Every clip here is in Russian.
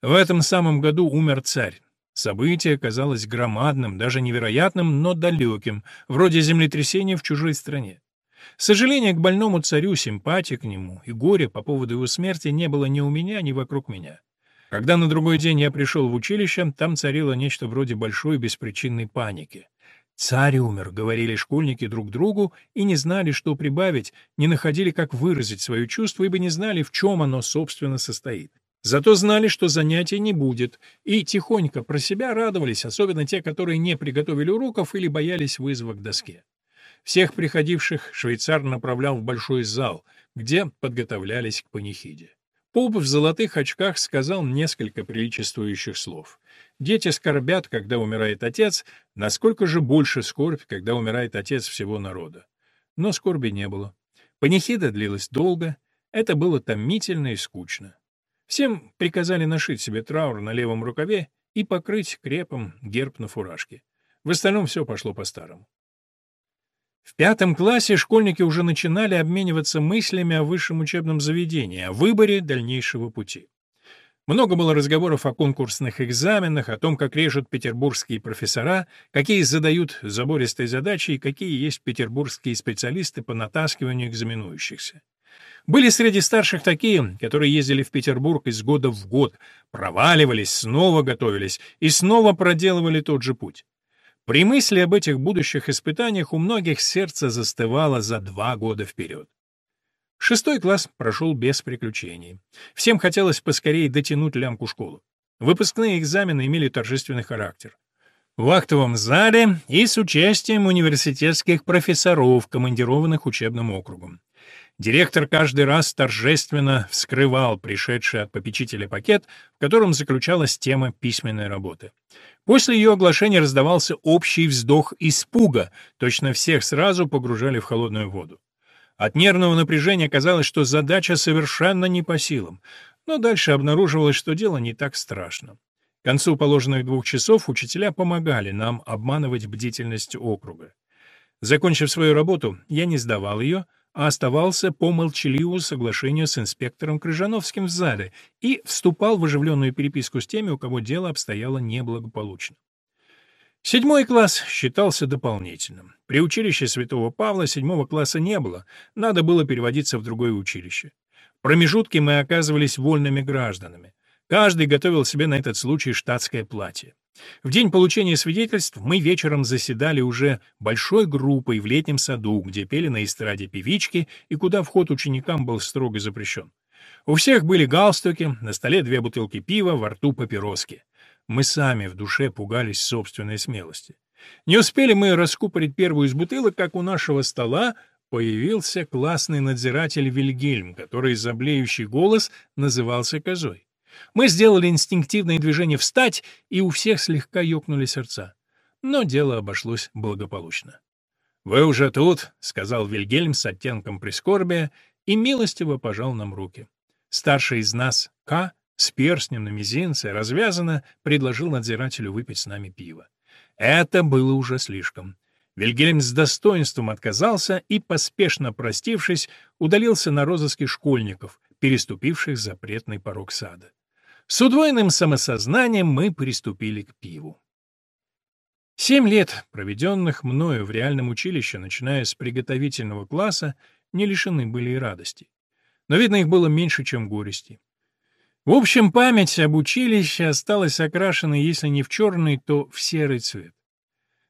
В этом самом году умер царь. Событие казалось громадным, даже невероятным, но далеким, вроде землетрясения в чужой стране. Сожаление к больному царю, симпатия к нему и горе по поводу его смерти не было ни у меня, ни вокруг меня. Когда на другой день я пришел в училище, там царило нечто вроде большой беспричинной паники. «Царь умер», — говорили школьники друг другу, и не знали, что прибавить, не находили, как выразить свое чувство, ибо не знали, в чем оно, собственно, состоит. Зато знали, что занятий не будет, и тихонько про себя радовались, особенно те, которые не приготовили уроков или боялись вызова к доске. Всех приходивших швейцар направлял в большой зал, где подготовлялись к панихиде. Поп в золотых очках сказал несколько приличествующих слов. Дети скорбят, когда умирает отец, насколько же больше скорбь, когда умирает отец всего народа. Но скорби не было. Панихида длилась долго, это было томительно и скучно. Всем приказали нашить себе траур на левом рукаве и покрыть крепом герб на фуражке. В остальном все пошло по-старому. В пятом классе школьники уже начинали обмениваться мыслями о высшем учебном заведении, о выборе дальнейшего пути. Много было разговоров о конкурсных экзаменах, о том, как режут петербургские профессора, какие задают забористые задачи и какие есть петербургские специалисты по натаскиванию экзаменующихся. Были среди старших такие, которые ездили в Петербург из года в год, проваливались, снова готовились и снова проделывали тот же путь. При мысли об этих будущих испытаниях у многих сердце застывало за два года вперед. Шестой класс прошел без приключений. Всем хотелось поскорее дотянуть лямку школы. Выпускные экзамены имели торжественный характер. В актовом зале и с участием университетских профессоров, командированных учебным округом. Директор каждый раз торжественно вскрывал пришедший от попечителя пакет, в котором заключалась тема письменной работы. После ее оглашения раздавался общий вздох испуга, точно всех сразу погружали в холодную воду. От нервного напряжения казалось, что задача совершенно не по силам, но дальше обнаруживалось, что дело не так страшно. К концу положенных двух часов учителя помогали нам обманывать бдительность округа. Закончив свою работу, я не сдавал ее, а оставался по молчаливому соглашению с инспектором Крыжановским в зале и вступал в оживленную переписку с теми, у кого дело обстояло неблагополучно. Седьмой класс считался дополнительным. При училище Святого Павла седьмого класса не было, надо было переводиться в другое училище. В промежутке мы оказывались вольными гражданами. Каждый готовил себе на этот случай штатское платье. В день получения свидетельств мы вечером заседали уже большой группой в летнем саду, где пели на эстраде певички и куда вход ученикам был строго запрещен. У всех были галстуки, на столе две бутылки пива, во рту папироски. Мы сами в душе пугались собственной смелости. Не успели мы раскупорить первую из бутылок, как у нашего стола появился классный надзиратель Вильгельм, который за блеющий голос назывался козой. Мы сделали инстинктивное движение «встать», и у всех слегка ёкнули сердца. Но дело обошлось благополучно. «Вы уже тут», — сказал Вильгельм с оттенком прискорбия, и милостиво пожал нам руки. Старший из нас, К, с перстнем на мизинце, развязанно, предложил надзирателю выпить с нами пиво. Это было уже слишком. Вильгельм с достоинством отказался и, поспешно простившись, удалился на розыске школьников, переступивших запретный порог сада. С удвоенным самосознанием мы приступили к пиву. Семь лет, проведенных мною в реальном училище, начиная с приготовительного класса, не лишены были и радости. Но, видно, их было меньше, чем горести. В общем, память об училище осталась окрашенной, если не в черный, то в серый цвет.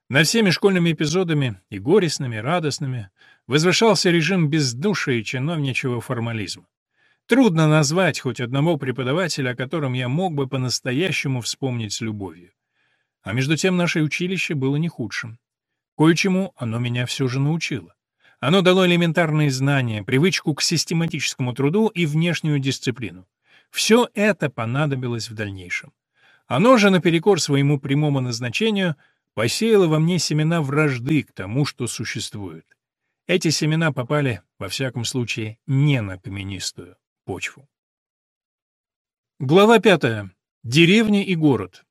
Над всеми школьными эпизодами, и горестными, и радостными, возвышался режим бездушия и чиновничьего формализма. Трудно назвать хоть одного преподавателя, о котором я мог бы по-настоящему вспомнить с любовью. А между тем наше училище было не худшим. Кое-чему оно меня все же научило. Оно дало элементарные знания, привычку к систематическому труду и внешнюю дисциплину. Все это понадобилось в дальнейшем. Оно же, наперекор своему прямому назначению, посеяло во мне семена вражды к тому, что существует. Эти семена попали, во всяком случае, не на каменистую почву. Глава пятая. Деревня и город.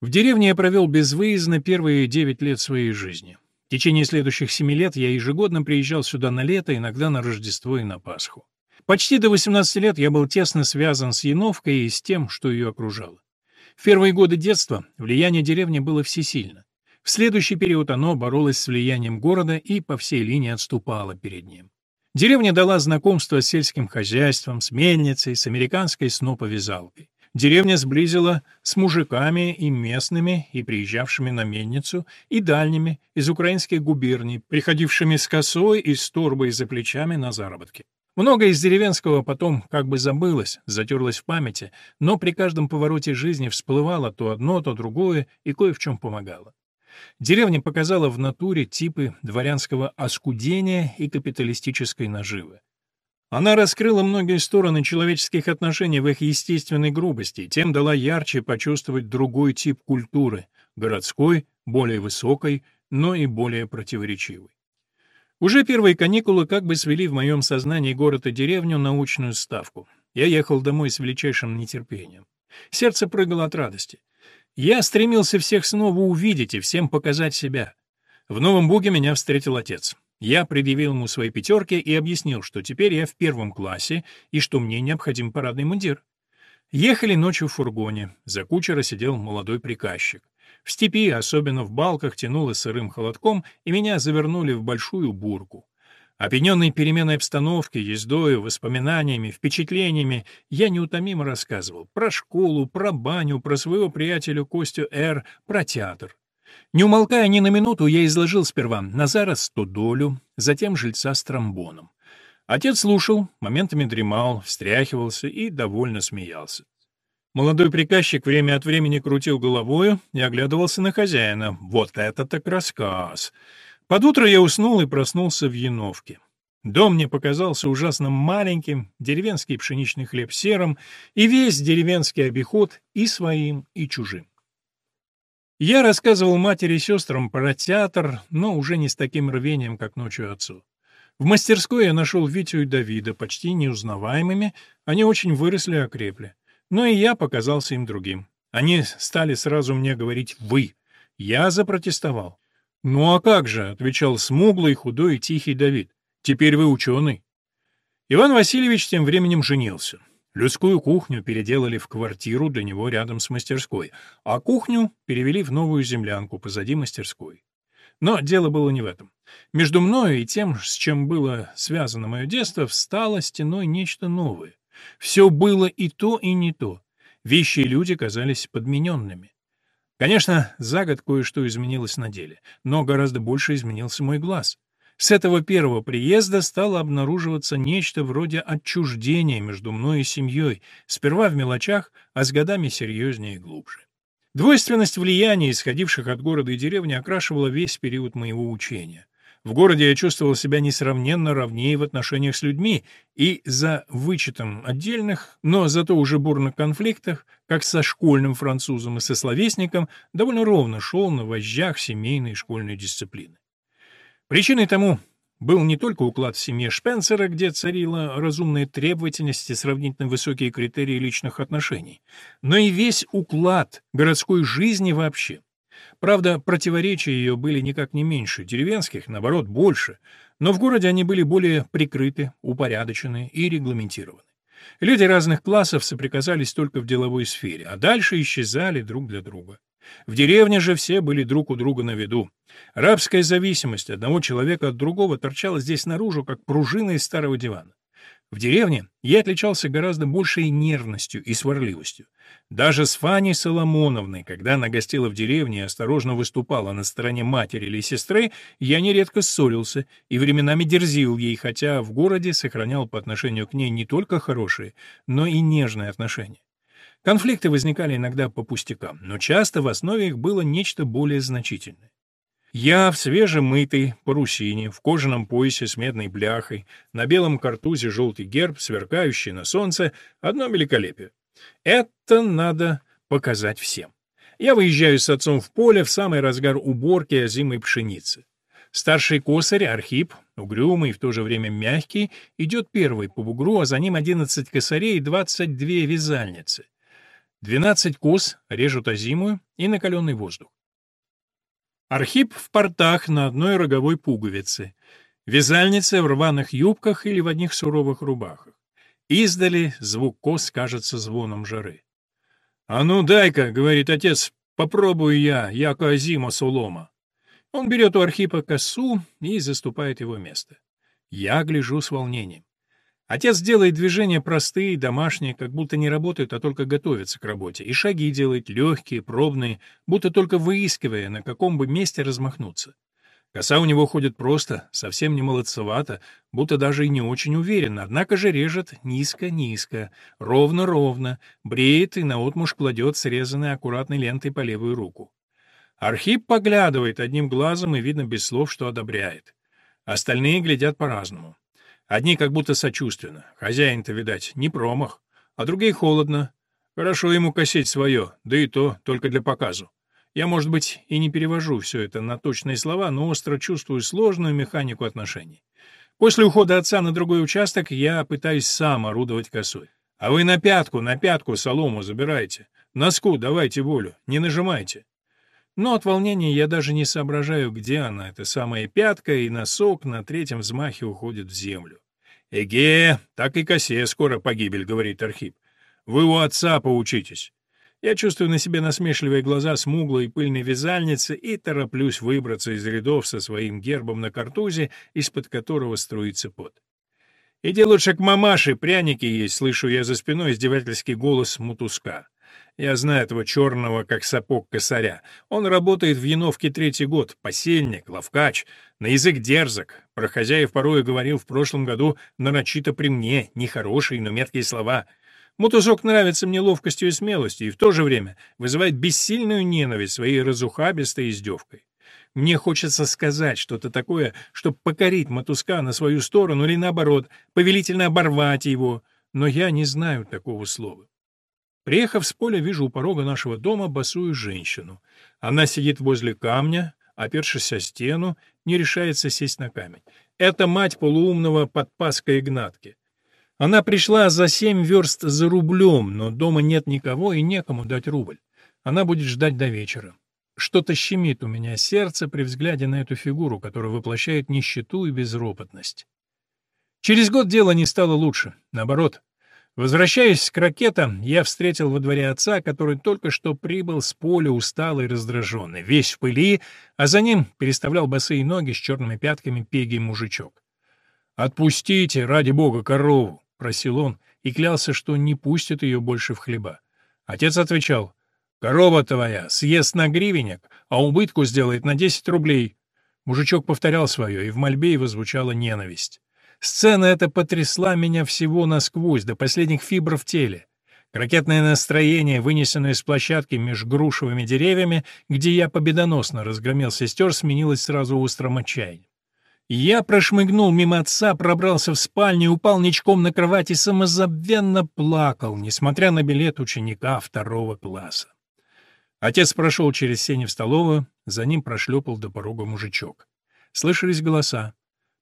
В деревне я провел безвыездно первые девять лет своей жизни. В течение следующих семи лет я ежегодно приезжал сюда на лето, иногда на Рождество и на Пасху. Почти до 18 лет я был тесно связан с Яновкой и с тем, что ее окружало. В первые годы детства влияние деревни было всесильно. В следующий период оно боролось с влиянием города и по всей линии отступало перед ним. Деревня дала знакомство с сельским хозяйством, с мельницей, с американской сноповязалкой. Деревня сблизила с мужиками и местными, и приезжавшими на мельницу, и дальними, из украинских губерний, приходившими с косой и с торбой за плечами на заработки. Многое из деревенского потом как бы забылось, затерлось в памяти, но при каждом повороте жизни всплывало то одно, то другое и кое в чем помогало. Деревня показала в натуре типы дворянского оскудения и капиталистической наживы. Она раскрыла многие стороны человеческих отношений в их естественной грубости, тем дала ярче почувствовать другой тип культуры — городской, более высокой, но и более противоречивой. Уже первые каникулы как бы свели в моем сознании город и деревню научную ставку. Я ехал домой с величайшим нетерпением. Сердце прыгало от радости. Я стремился всех снова увидеть и всем показать себя. В Новом Буге меня встретил отец. Я предъявил ему свои пятерки и объяснил, что теперь я в первом классе и что мне необходим парадный мундир. Ехали ночью в фургоне. За кучера сидел молодой приказчик. В степи, особенно в балках, тянуло сырым холодком, и меня завернули в большую бурку. Опьяненный переменой обстановки, ездою, воспоминаниями, впечатлениями, я неутомимо рассказывал про школу, про баню, про своего приятеля Костю Р., про театр. Не умолкая ни на минуту, я изложил сперва Назара Стодолю, затем жильца с тромбоном. Отец слушал, моментами дремал, встряхивался и довольно смеялся. Молодой приказчик время от времени крутил головою и оглядывался на хозяина. Вот это так рассказ! Под утро я уснул и проснулся в Яновке. Дом мне показался ужасно маленьким, деревенский пшеничный хлеб серым, и весь деревенский обиход и своим, и чужим. Я рассказывал матери и сестрам про театр, но уже не с таким рвением, как ночью отцу. В мастерской я нашел Витю и Давида, почти неузнаваемыми, они очень выросли и окрепли. Но и я показался им другим. Они стали сразу мне говорить «вы». Я запротестовал. «Ну а как же», — отвечал смуглый, худой и тихий Давид. «Теперь вы ученый». Иван Васильевич тем временем женился. Людскую кухню переделали в квартиру для него рядом с мастерской, а кухню перевели в новую землянку позади мастерской. Но дело было не в этом. Между мною и тем, с чем было связано мое детство, встало стеной нечто новое. Все было и то, и не то. Вещи и люди казались подмененными. Конечно, за год кое-что изменилось на деле, но гораздо больше изменился мой глаз. С этого первого приезда стало обнаруживаться нечто вроде отчуждения между мной и семьей, сперва в мелочах, а с годами серьезнее и глубже. Двойственность влияния, исходивших от города и деревни, окрашивала весь период моего учения. В городе я чувствовал себя несравненно ровнее в отношениях с людьми и за вычетом отдельных, но зато уже бурных конфликтах, как со школьным французом и со словесником, довольно ровно шел на вожжах семейной и школьной дисциплины. Причиной тому был не только уклад в семье Шпенсера, где царила разумная требовательность и сравнительно высокие критерии личных отношений, но и весь уклад городской жизни вообще. Правда, противоречия ее были никак не меньше, деревенских, наоборот, больше, но в городе они были более прикрыты, упорядочены и регламентированы. Люди разных классов соприкасались только в деловой сфере, а дальше исчезали друг для друга. В деревне же все были друг у друга на виду. Рабская зависимость одного человека от другого торчала здесь наружу, как пружина из старого дивана. В деревне я отличался гораздо большей нервностью и сварливостью. Даже с Фаней Соломоновной, когда она гостила в деревне и осторожно выступала на стороне матери или сестры, я нередко ссорился и временами дерзил ей, хотя в городе сохранял по отношению к ней не только хорошие, но и нежные отношения. Конфликты возникали иногда по пустякам, но часто в основе их было нечто более значительное. Я в свежемытой парусине, в кожаном поясе с медной бляхой, на белом картузе желтый герб, сверкающий на солнце, одно великолепие. Это надо показать всем. Я выезжаю с отцом в поле в самый разгар уборки озимой пшеницы. Старший косарь Архип, угрюмый и в то же время мягкий, идет первый по бугру, а за ним одиннадцать косарей и двадцать две вязальницы. Двенадцать кос режут озимую и накаленный воздух. Архип в портах на одной роговой пуговице. Вязальница в рваных юбках или в одних суровых рубахах. Издали звук кос кажется звоном жары. «А ну дай-ка», — говорит отец, — «попробую я, яко зима солома». Он берет у Архипа косу и заступает его место. Я гляжу с волнением. Отец делает движения простые, домашние, как будто не работает, а только готовится к работе, и шаги делает легкие, пробные, будто только выискивая, на каком бы месте размахнуться. Коса у него ходит просто, совсем не молодцевато, будто даже и не очень уверенно, однако же режет низко-низко, ровно-ровно, бреет и наотмашь кладет срезанной аккуратной лентой по левую руку. Архип поглядывает одним глазом и видно без слов, что одобряет. Остальные глядят по-разному. Одни как будто сочувственно. Хозяин-то, видать, не промах. А другие холодно. Хорошо ему косить свое, да и то только для показу. Я, может быть, и не перевожу все это на точные слова, но остро чувствую сложную механику отношений. После ухода отца на другой участок я пытаюсь сам орудовать косой. А вы на пятку, на пятку солому забирайте. Носку давайте волю, не нажимайте. Но от волнения я даже не соображаю, где она, эта самая пятка, и носок на третьем взмахе уходит в землю. «Эге, так и косе скоро погибель», — говорит Архип. «Вы у отца поучитесь». Я чувствую на себе насмешливые глаза смуглой и пыльной вязальницы и тороплюсь выбраться из рядов со своим гербом на картузе, из-под которого струится пот. «Иди лучше к мамаше, пряники есть», — слышу я за спиной издевательский голос мутуска. Я знаю этого черного, как сапог косаря. Он работает в Яновке третий год, посельник, ловкач, на язык дерзок. Про хозяев порой говорил в прошлом году нарочито при мне, нехорошие, но меткие слова — Мотузок нравится мне ловкостью и смелостью, и в то же время вызывает бессильную ненависть своей разухабистой издевкой. Мне хочется сказать что-то такое, чтобы покорить мотузка на свою сторону или, наоборот, повелительно оборвать его, но я не знаю такого слова. Приехав с поля, вижу у порога нашего дома босую женщину. Она сидит возле камня, опершись о стену, не решается сесть на камень. Это мать полуумного подпаска Игнатки. Она пришла за семь верст за рублем, но дома нет никого и некому дать рубль. Она будет ждать до вечера. Что-то щемит у меня сердце при взгляде на эту фигуру, которая воплощает нищету и безропотность. Через год дело не стало лучше. Наоборот. Возвращаясь к ракетам, я встретил во дворе отца, который только что прибыл с поля усталый и раздраженный, весь в пыли, а за ним переставлял босые ноги с черными пятками пегий мужичок. «Отпустите, ради бога, корову!» — просил он и клялся, что не пустит ее больше в хлеба. Отец отвечал, «Корова твоя съест на гривенник, а убытку сделает на десять рублей». Мужичок повторял свое, и в мольбе его звучала ненависть. Сцена эта потрясла меня всего насквозь, до последних фибр в теле. Ракетное настроение, вынесенное с площадки меж грушевыми деревьями, где я победоносно разгромил сестер, сменилось сразу острым отчаянием. Я прошмыгнул мимо отца, пробрался в спальню, упал ничком на кровать и самозабвенно плакал, несмотря на билет ученика второго класса. Отец прошел через сени в столовую, за ним прошлепал до порога мужичок. Слышались голоса.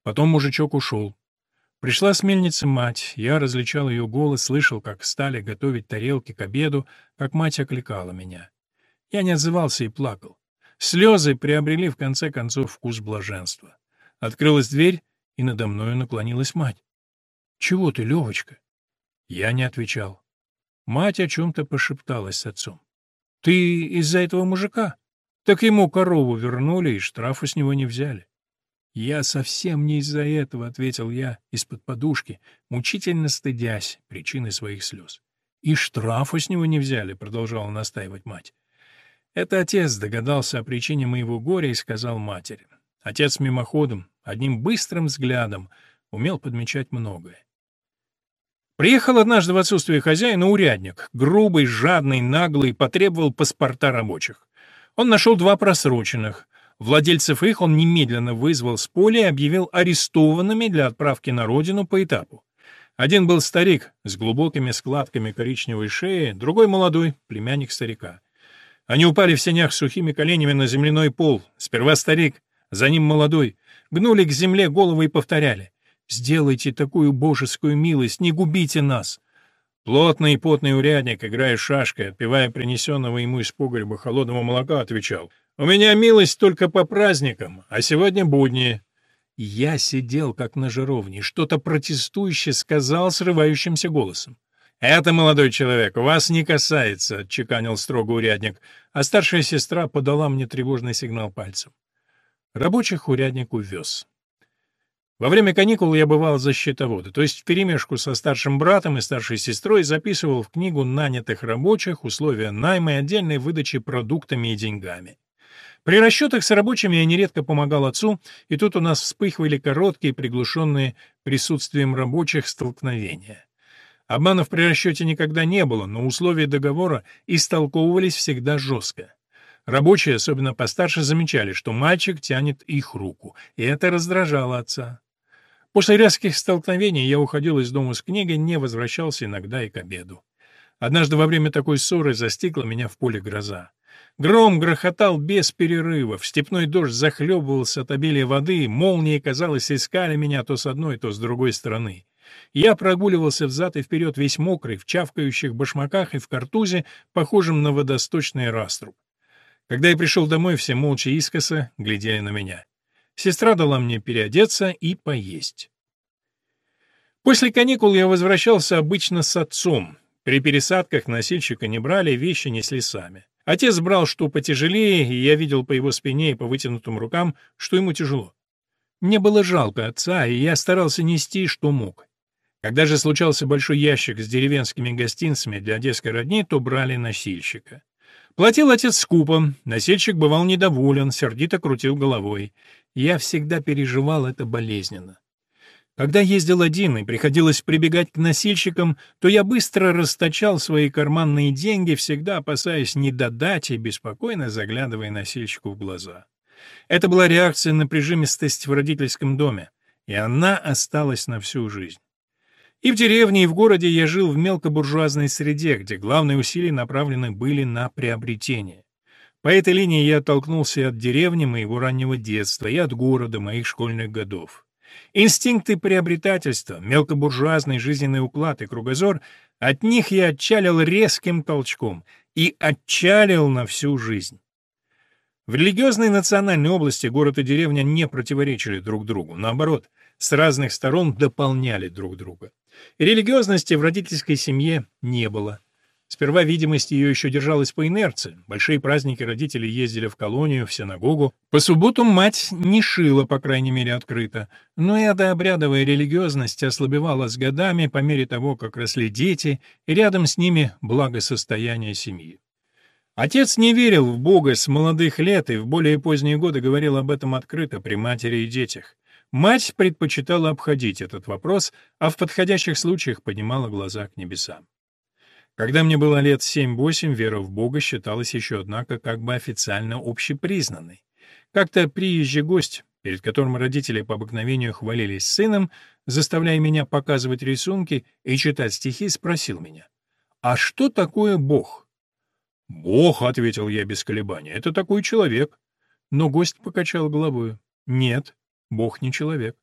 Потом мужичок ушел. Пришла с мельницы мать, я различал ее голос, слышал, как стали готовить тарелки к обеду, как мать окликала меня. Я не отзывался и плакал. Слезы приобрели в конце концов вкус блаженства. Открылась дверь, и надо мною наклонилась мать. «Чего ты, Левочка?» Я не отвечал. Мать о чем-то пошепталась с отцом. «Ты из-за этого мужика? Так ему корову вернули, и штрафа с него не взяли». «Я совсем не из-за этого», — ответил я из-под подушки, мучительно стыдясь причины своих слез. «И штрафа с него не взяли», — продолжала настаивать мать. Это отец догадался о причине моего горя и сказал матери. Отец мимоходом, одним быстрым взглядом, умел подмечать многое. Приехал однажды в отсутствие хозяина урядник, грубый, жадный, наглый, потребовал паспорта рабочих. Он нашел два просроченных. Владельцев их он немедленно вызвал с поля и объявил арестованными для отправки на родину по этапу. Один был старик с глубокими складками коричневой шеи, другой молодой, племянник старика. Они упали в сенях сухими коленями на земляной пол. Сперва старик, за ним молодой, гнули к земле головы и повторяли «Сделайте такую божескую милость, не губите нас!» Плотный и потный урядник, играя шашкой, отпивая принесенного ему из погреба холодного молока, отвечал «У меня милость только по праздникам, а сегодня будни». Я сидел как на жировне, что-то протестующе сказал срывающимся голосом. «Это, молодой человек, вас не касается», — отчеканил строго урядник, а старшая сестра подала мне тревожный сигнал пальцем. Рабочих урядник увез. Во время каникул я бывал за счетовода, то есть вперемешку со старшим братом и старшей сестрой записывал в книгу нанятых рабочих условия найма и отдельной выдачи продуктами и деньгами. При расчетах с рабочими я нередко помогал отцу, и тут у нас вспыхивали короткие, приглушенные присутствием рабочих столкновения. Обманов при расчете никогда не было, но условия договора истолковывались всегда жестко. Рабочие, особенно постарше, замечали, что мальчик тянет их руку, и это раздражало отца. После резких столкновений я уходил из дома с книгой, не возвращался иногда и к обеду. Однажды во время такой ссоры застигла меня в поле гроза. Гром грохотал без перерывов, степной дождь захлебывался от обилия воды, молнии, казалось, искали меня то с одной, то с другой стороны. Я прогуливался взад и вперед весь мокрый, в чавкающих башмаках и в картузе, похожем на водосточный раструб. Когда я пришел домой, все молча искоса глядели на меня. Сестра дала мне переодеться и поесть. После каникул я возвращался обычно с отцом. При пересадках носильщика не брали, вещи несли сами. Отец брал что потяжелее, и я видел по его спине и по вытянутым рукам, что ему тяжело. Мне было жалко отца, и я старался нести, что мог. Когда же случался большой ящик с деревенскими гостинцами для одесской родни, то брали носильщика. Платил отец скупо, носильщик бывал недоволен, сердито крутил головой. Я всегда переживал это болезненно. Когда ездил один и приходилось прибегать к носильщикам, то я быстро расточал свои карманные деньги, всегда опасаясь не додать и беспокойно заглядывая носильщику в глаза. Это была реакция на прижимистость в родительском доме, и она осталась на всю жизнь. И в деревне, и в городе я жил в мелкобуржуазной среде, где главные усилия направлены были на приобретение. По этой линии я оттолкнулся от деревни моего раннего детства, и от города моих школьных годов. Инстинкты приобретательства, мелкобуржуазный жизненный уклад и кругозор — от них я отчалил резким толчком и отчалил на всю жизнь. В религиозной и национальной области город и деревня не противоречили друг другу, наоборот, с разных сторон дополняли друг друга. И религиозности в родительской семье не было. Сперва видимость ее еще держалась по инерции. Большие праздники родители ездили в колонию, в синагогу. По субботам мать не шила, по крайней мере, открыто. Но и эта обрядовая религиозность ослабевала с годами по мере того, как росли дети, и рядом с ними благосостояние семьи. Отец не верил в Бога с молодых лет и в более поздние годы говорил об этом открыто при матери и детях. Мать предпочитала обходить этот вопрос, а в подходящих случаях поднимала глаза к небесам. Когда мне было лет 7-8, вера в Бога считалась еще, однако, как бы официально общепризнанной. Как-то приезжий гость, перед которым родители по обыкновению хвалились сыном, заставляя меня показывать рисунки и читать стихи, спросил меня, «А что такое Бог?» «Бог», — ответил я без колебания, — «это такой человек». Но гость покачал головой. «Нет, Бог не человек.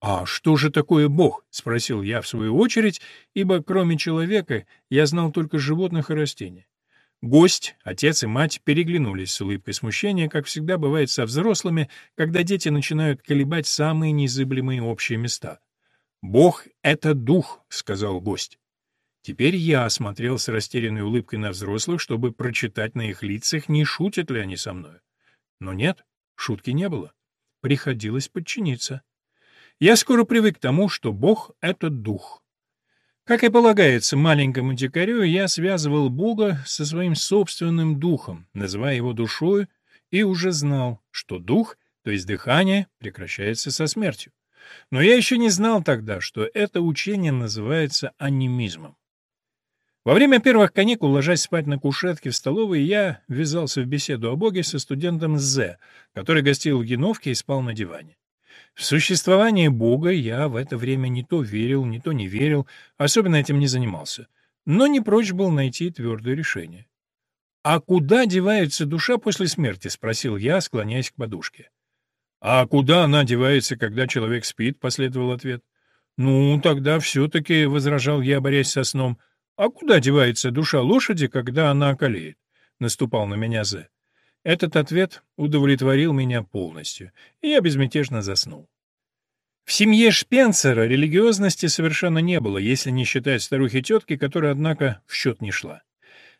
«А что же такое Бог?» — спросил я в свою очередь, ибо кроме человека я знал только животных и растения. Гость, отец и мать переглянулись с улыбкой смущения, как всегда бывает со взрослыми, когда дети начинают колебать самые незыблемые общие места. «Бог — это дух», — сказал гость. Теперь я осмотрел с растерянной улыбкой на взрослых, чтобы прочитать на их лицах, не шутят ли они со мной. Но нет, шутки не было приходилось подчиниться. Я скоро привык к тому, что Бог — это дух. Как и полагается маленькому дикарю, я связывал Бога со своим собственным духом, называя его душой, и уже знал, что дух, то есть дыхание, прекращается со смертью. Но я еще не знал тогда, что это учение называется анимизмом. Во время первых каникул, ложась спать на кушетке в столовой, я ввязался в беседу о Боге со студентом З, который гостил в Геновке и спал на диване. В существование Бога я в это время не то верил, не то не верил, особенно этим не занимался, но не прочь был найти твердое решение. «А куда девается душа после смерти?» — спросил я, склоняясь к подушке. «А куда она девается, когда человек спит?» — последовал ответ. «Ну, тогда все-таки», — возражал я, борясь со сном, — «А куда девается душа лошади, когда она околеет?» — наступал на меня Зе. Этот ответ удовлетворил меня полностью, и я безмятежно заснул. В семье Шпенцера религиозности совершенно не было, если не считать старухи-тетки, которая, однако, в счет не шла.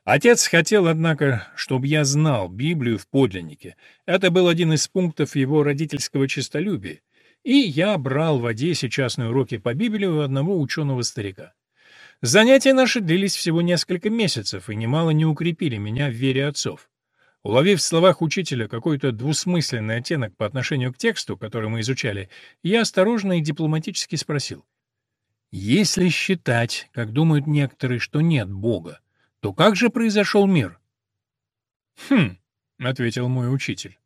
Отец хотел, однако, чтобы я знал Библию в подлиннике. Это был один из пунктов его родительского честолюбия. И я брал в Одессе частные уроки по Библии у одного ученого-старика. Занятия наши длились всего несколько месяцев и немало не укрепили меня в вере отцов. Уловив в словах учителя какой-то двусмысленный оттенок по отношению к тексту, который мы изучали, я осторожно и дипломатически спросил. «Если считать, как думают некоторые, что нет Бога, то как же произошел мир? Хм, ответил мой учитель.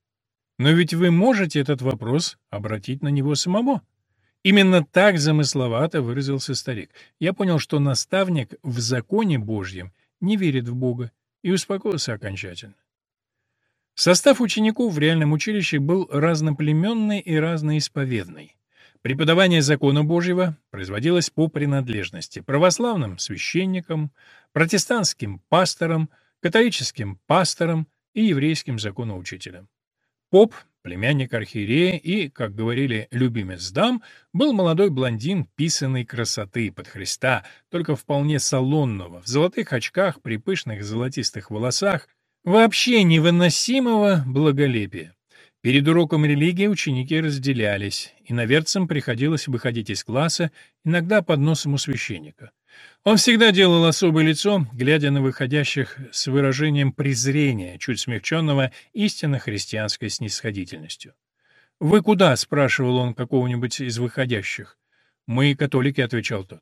Но ведь вы можете этот вопрос обратить на него самого. Именно так замысловато выразился старик. Я понял, что наставник в законе Божьем не верит в Бога, и успокоился окончательно. Состав учеников в реальном училище был разноплеменный и разноисповедный. Преподавание закона Божьего производилось по принадлежности православным священникам, протестантским пасторам, католическим пасторам и еврейским законоучителям. Поп, племянник архиерея и, как говорили любимец дам, был молодой блондин писаной красоты под Христа, только вполне салонного, в золотых очках, при пышных золотистых волосах, вообще невыносимого благолепия. Перед уроком религии ученики разделялись, и наверцам приходилось выходить из класса, иногда под носом у священника. Он всегда делал особое лицо, глядя на выходящих с выражением презрения, чуть смягченного истинно христианской снисходительностью. «Вы куда?» — спрашивал он какого-нибудь из выходящих. «Мы католики», — отвечал тот.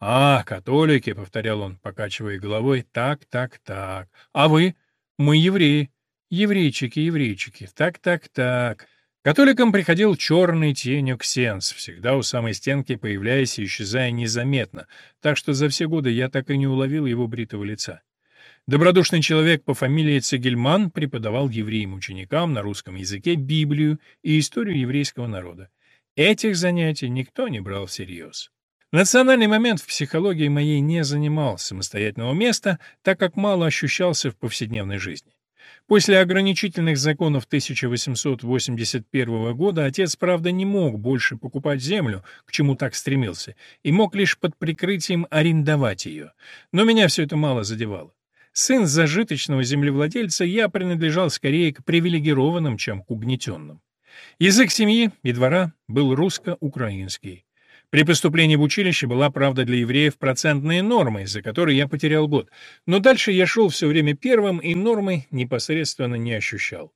«А, католики», — повторял он, покачивая головой, — «так, так, так. А вы?» «Мы евреи». Еврейчики, еврейчики, так-так-так. Католикам приходил черный тенью ксенс, всегда у самой стенки появляясь и исчезая незаметно, так что за все годы я так и не уловил его бритого лица. Добродушный человек по фамилии Цегельман преподавал евреям-ученикам на русском языке Библию и историю еврейского народа. Этих занятий никто не брал всерьез. Национальный момент в психологии моей не занимал самостоятельного места, так как мало ощущался в повседневной жизни. После ограничительных законов 1881 года отец, правда, не мог больше покупать землю, к чему так стремился, и мог лишь под прикрытием арендовать ее. Но меня все это мало задевало. Сын зажиточного землевладельца, я принадлежал скорее к привилегированным, чем к угнетенным. Язык семьи и двора был русско-украинский. При поступлении в училище была, правда, для евреев процентная норма, из-за которой я потерял год. Но дальше я шел все время первым, и нормы непосредственно не ощущал.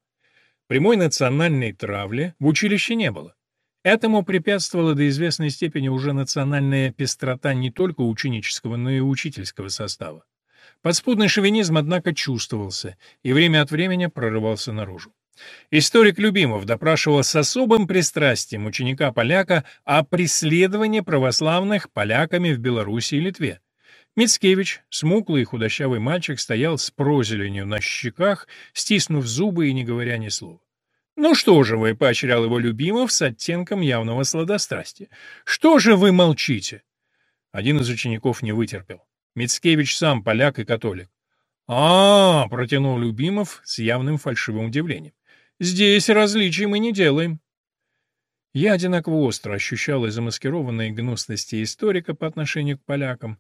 Прямой национальной травли в училище не было. Этому препятствовала до известной степени уже национальная пестрота не только ученического, но и учительского состава. Подспудный шовинизм, однако, чувствовался и время от времени прорывался наружу. Историк Любимов допрашивал с особым пристрастием ученика-поляка о преследовании православных поляками в Белоруссии и Литве. Мицкевич, смуглый и худощавый мальчик, стоял с прозеленью на щеках, стиснув зубы и не говоря ни слова. «Ну что же вы», — поощрял его Любимов с оттенком явного сладострастия, — «что же вы молчите?» Один из учеников не вытерпел. Мицкевич сам поляк и католик. а, -а, -а протянул Любимов с явным фальшивым удивлением. Здесь различий мы не делаем. Я одинаково остро ощущал и замаскированные гнусности историка по отношению к полякам,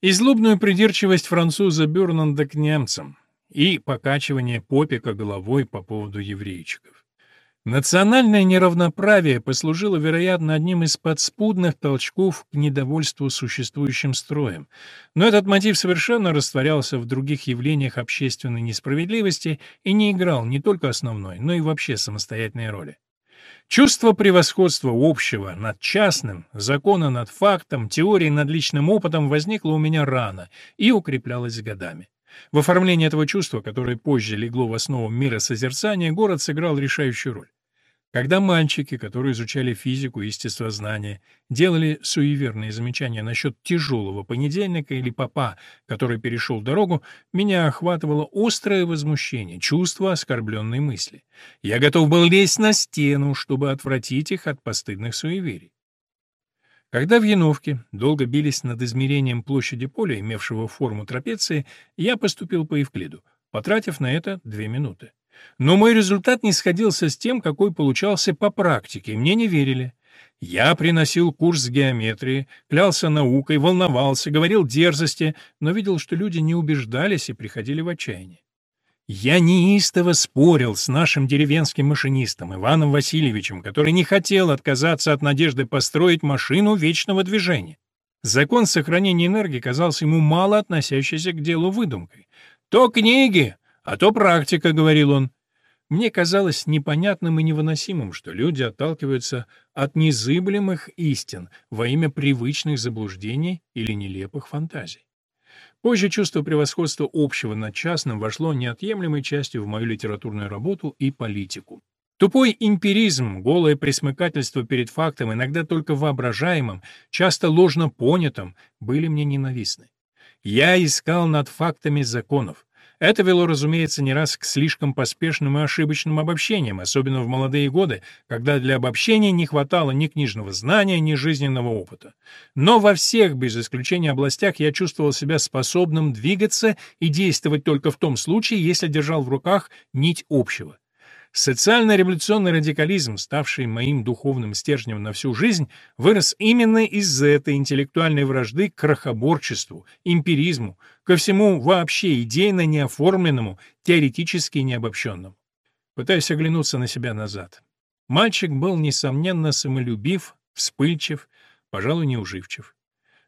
и злобную придирчивость француза Бюрнанда к немцам, и покачивание попика головой по поводу еврейчиков. Национальное неравноправие послужило, вероятно, одним из подспудных толчков к недовольству существующим строем, но этот мотив совершенно растворялся в других явлениях общественной несправедливости и не играл не только основной, но и вообще самостоятельной роли. Чувство превосходства общего над частным, закона над фактом, теории над личным опытом возникло у меня рано и укреплялось годами. В оформлении этого чувства, которое позже легло в основу миросозерцания, город сыграл решающую роль. Когда мальчики, которые изучали физику и естествознание, делали суеверные замечания насчет тяжелого понедельника или папа, который перешел дорогу, меня охватывало острое возмущение, чувство оскорбленной мысли. Я готов был лезть на стену, чтобы отвратить их от постыдных суеверий. Когда в Яновке долго бились над измерением площади поля, имевшего форму трапеции, я поступил по Евклиду, потратив на это две минуты. Но мой результат не сходился с тем, какой получался по практике, мне не верили. Я приносил курс геометрии, клялся наукой, волновался, говорил дерзости, но видел, что люди не убеждались и приходили в отчаяние. Я неистово спорил с нашим деревенским машинистом Иваном Васильевичем, который не хотел отказаться от надежды построить машину вечного движения. Закон сохранения энергии казался ему мало относящийся к делу выдумкой. «То книги, а то практика», — говорил он. Мне казалось непонятным и невыносимым, что люди отталкиваются от незыблемых истин во имя привычных заблуждений или нелепых фантазий. Позже чувство превосходства общего над частным вошло неотъемлемой частью в мою литературную работу и политику. Тупой эмпиризм, голое присмыкательство перед фактом, иногда только воображаемым, часто ложно понятым, были мне ненавистны. Я искал над фактами законов. Это вело, разумеется, не раз к слишком поспешным и ошибочным обобщениям, особенно в молодые годы, когда для обобщения не хватало ни книжного знания, ни жизненного опыта. Но во всех, без исключения областях, я чувствовал себя способным двигаться и действовать только в том случае, если держал в руках нить общего. Социально-революционный радикализм, ставший моим духовным стержнем на всю жизнь, вырос именно из этой интеллектуальной вражды к крохоборчеству, эмпиризму, ко всему вообще идейно неоформленному, теоретически необобщенному. Пытаюсь оглянуться на себя назад. Мальчик был, несомненно, самолюбив, вспыльчив, пожалуй, неуживчив.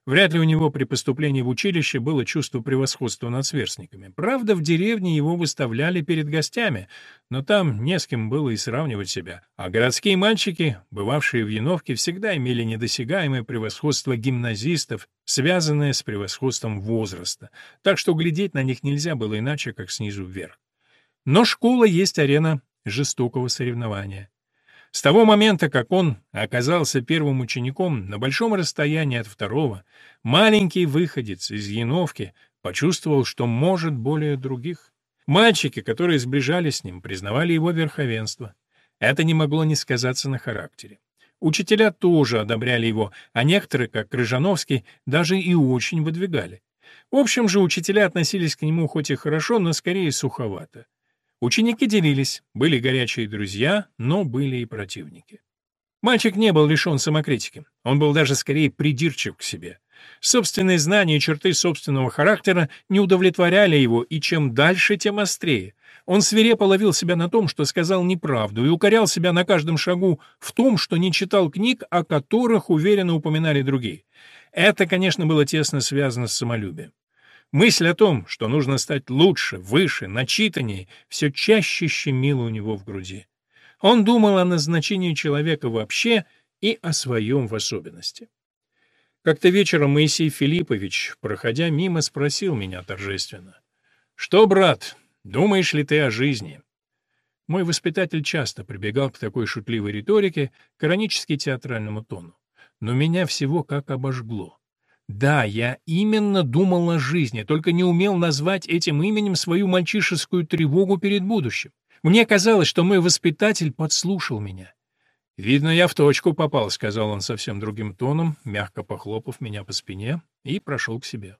Вряд ли у него при поступлении в училище было чувство превосходства над сверстниками. Правда, в деревне его выставляли перед гостями, но там не с кем было и сравнивать себя. А городские мальчики, бывавшие в Яновке, всегда имели недосягаемое превосходство гимназистов, связанное с превосходством возраста, так что глядеть на них нельзя было иначе, как снизу вверх. Но школа есть арена жестокого соревнования. С того момента, как он оказался первым учеником на большом расстоянии от второго, маленький выходец из Яновки почувствовал, что может более других. Мальчики, которые сближались с ним, признавали его верховенство. Это не могло не сказаться на характере. Учителя тоже одобряли его, а некоторые, как Крыжановский, даже и очень выдвигали. В общем же, учителя относились к нему хоть и хорошо, но скорее суховато. Ученики делились, были горячие друзья, но были и противники. Мальчик не был лишен самокритики, он был даже скорее придирчив к себе. Собственные знания и черты собственного характера не удовлетворяли его, и чем дальше, тем острее. Он свирепо ловил себя на том, что сказал неправду, и укорял себя на каждом шагу в том, что не читал книг, о которых уверенно упоминали другие. Это, конечно, было тесно связано с самолюбием. Мысль о том, что нужно стать лучше, выше, начитаннее, все чаще щемила у него в груди. Он думал о назначении человека вообще и о своем в особенности. Как-то вечером Моисей Филиппович, проходя мимо, спросил меня торжественно. «Что, брат, думаешь ли ты о жизни?» Мой воспитатель часто прибегал к такой шутливой риторике, к иронически-театральному тону. Но меня всего как обожгло. Да, я именно думал о жизни, только не умел назвать этим именем свою мальчишескую тревогу перед будущим. Мне казалось, что мой воспитатель подслушал меня. «Видно, я в точку попал», — сказал он совсем другим тоном, мягко похлопав меня по спине, и прошел к себе.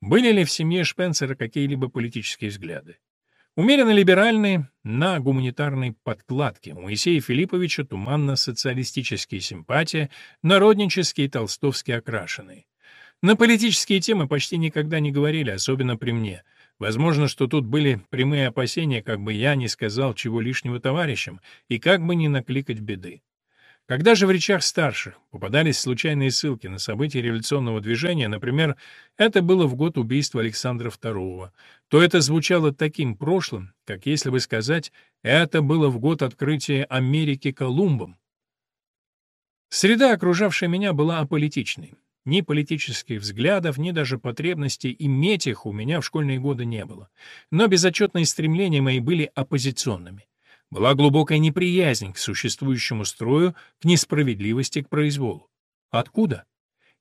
Были ли в семье Шпенсера какие-либо политические взгляды? Умеренно либеральные, на гуманитарной подкладке. У Моисея Филипповича туманно-социалистические симпатии, народнические и толстовски окрашенные. На политические темы почти никогда не говорили, особенно при мне. Возможно, что тут были прямые опасения, как бы я не сказал чего лишнего товарищам, и как бы не накликать беды. Когда же в речах старших попадались случайные ссылки на события революционного движения, например, это было в год убийства Александра II, то это звучало таким прошлым, как если бы сказать, это было в год открытия Америки Колумбом. Среда, окружавшая меня, была аполитичной. Ни политических взглядов, ни даже потребностей иметь их у меня в школьные годы не было. Но безотчетные стремления мои были оппозиционными была глубокая неприязнь к существующему строю, к несправедливости, к произволу. Откуда?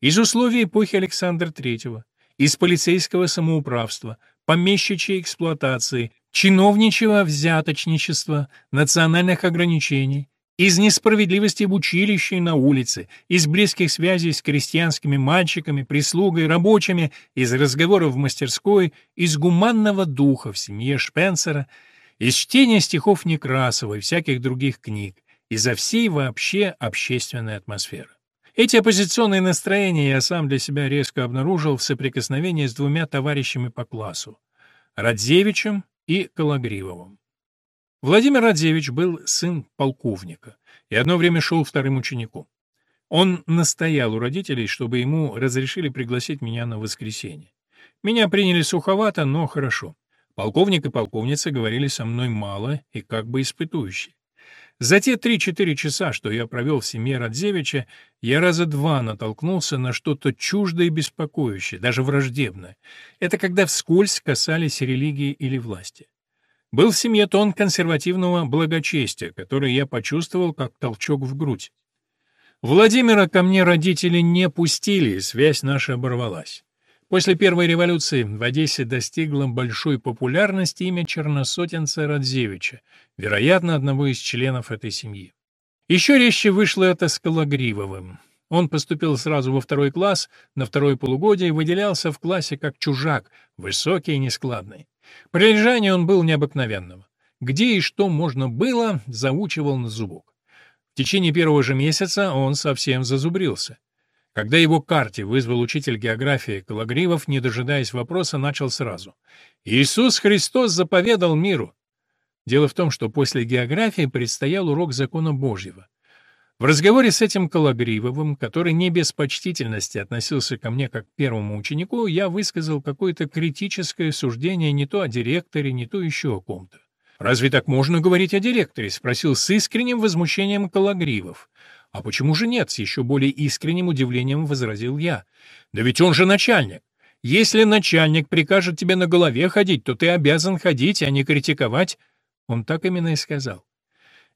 Из условий эпохи Александра III, из полицейского самоуправства, помещичьей эксплуатации, чиновничьего взяточничества, национальных ограничений, из несправедливости в училище и на улице, из близких связей с крестьянскими мальчиками, прислугой, рабочими, из разговоров в мастерской, из гуманного духа в семье Шпенсера — из чтения стихов Некрасова и всяких других книг, из-за всей вообще общественной атмосферы. Эти оппозиционные настроения я сам для себя резко обнаружил в соприкосновении с двумя товарищами по классу — Радзевичем и Кологривовым. Владимир Радзевич был сын полковника и одно время шел вторым учеником. Он настоял у родителей, чтобы ему разрешили пригласить меня на воскресенье. Меня приняли суховато, но хорошо. Полковник и полковница говорили со мной мало и как бы испытующе. За те три-четыре часа, что я провел в семье Радзевича, я раза два натолкнулся на что-то чуждое и беспокоящее, даже враждебное. Это когда вскользь касались религии или власти. Был в семье тон консервативного благочестия, который я почувствовал как толчок в грудь. Владимира ко мне родители не пустили, связь наша оборвалась. После Первой революции в Одессе достигло большой популярности имя черносотенца Радзевича, вероятно, одного из членов этой семьи. Еще резче вышло это с Кологривовым. Он поступил сразу во второй класс, на второе полугодие выделялся в классе как чужак, высокий и нескладный. Прилежание он был необыкновенного. Где и что можно было, заучивал на зубок. В течение первого же месяца он совсем зазубрился. Когда его карте вызвал учитель географии Калагривов, не дожидаясь вопроса, начал сразу. «Иисус Христос заповедал миру». Дело в том, что после географии предстоял урок закона Божьего. В разговоре с этим Калагривовым, который не без почтительности относился ко мне как к первому ученику, я высказал какое-то критическое суждение не то о директоре, не то еще о ком-то. «Разве так можно говорить о директоре?» — спросил с искренним возмущением Калагривов. «А почему же нет?» — с еще более искренним удивлением возразил я. «Да ведь он же начальник. Если начальник прикажет тебе на голове ходить, то ты обязан ходить, а не критиковать». Он так именно и сказал.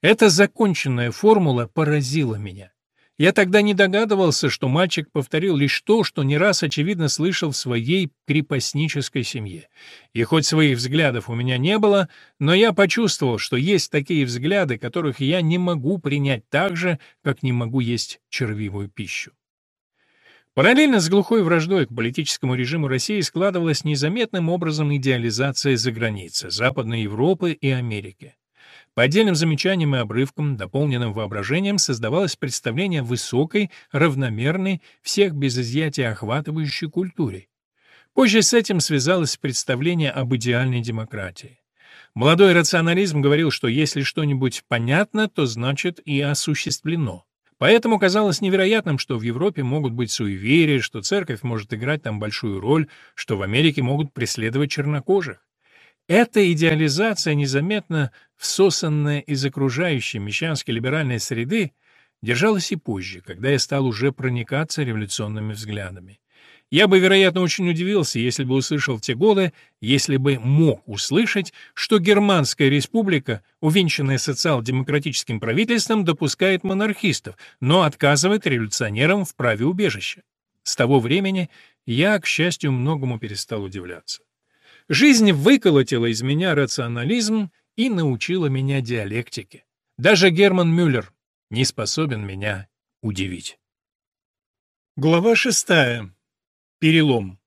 Эта законченная формула поразила меня. Я тогда не догадывался, что мальчик повторил лишь то, что не раз очевидно слышал в своей крепостнической семье. И хоть своих взглядов у меня не было, но я почувствовал, что есть такие взгляды, которых я не могу принять так же, как не могу есть червивую пищу. Параллельно с глухой враждой к политическому режиму России складывалась незаметным образом идеализация за границы Западной Европы и Америки. По отдельным замечаниям и обрывкам, дополненным воображением, создавалось представление высокой, равномерной, всех без изъятия охватывающей культуре. Позже с этим связалось представление об идеальной демократии. Молодой рационализм говорил, что если что-нибудь понятно, то значит и осуществлено. Поэтому казалось невероятным, что в Европе могут быть суеверия, что церковь может играть там большую роль, что в Америке могут преследовать чернокожих. Эта идеализация, незаметно всосанная из окружающей мещанской либеральной среды, держалась и позже, когда я стал уже проникаться революционными взглядами. Я бы, вероятно, очень удивился, если бы услышал в те годы, если бы мог услышать, что Германская республика, увенчанная социал-демократическим правительством, допускает монархистов, но отказывает революционерам в праве убежища. С того времени я, к счастью, многому перестал удивляться. Жизнь выколотила из меня рационализм и научила меня диалектике. Даже Герман Мюллер не способен меня удивить. Глава шестая. Перелом.